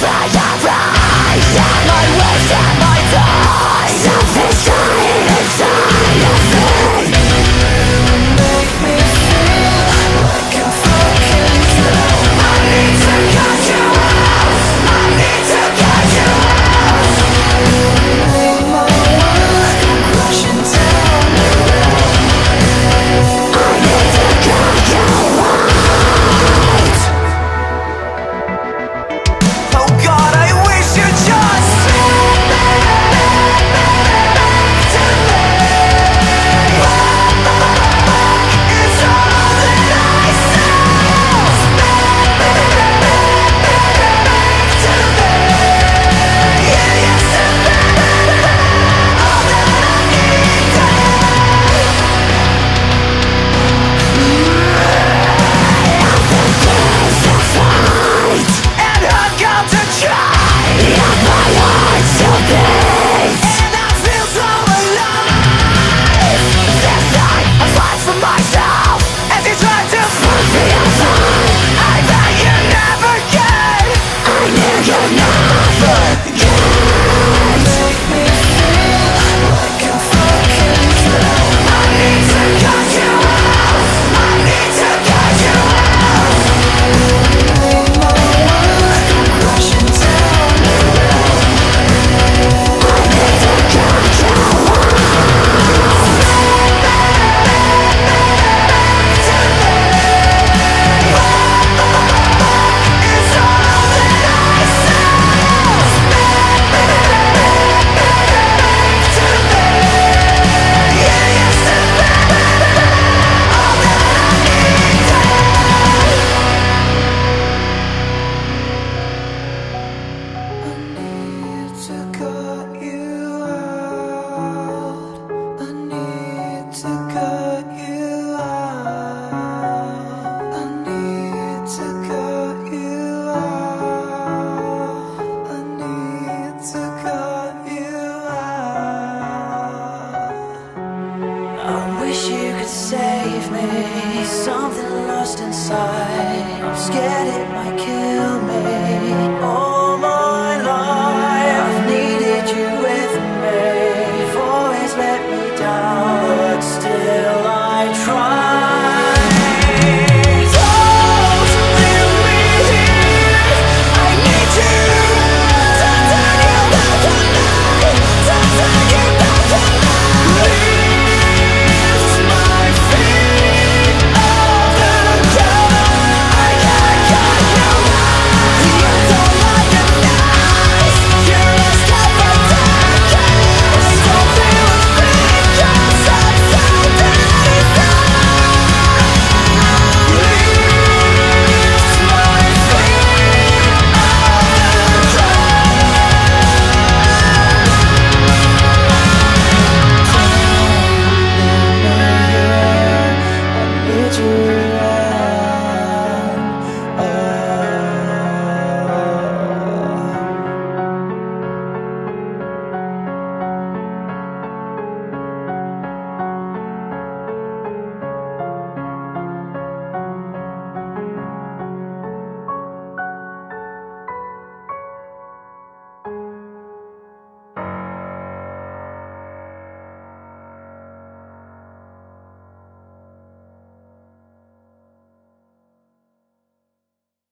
fire rise And my waste and my time Sufficient save me. Something lost inside. I'm scared it might kill me. you.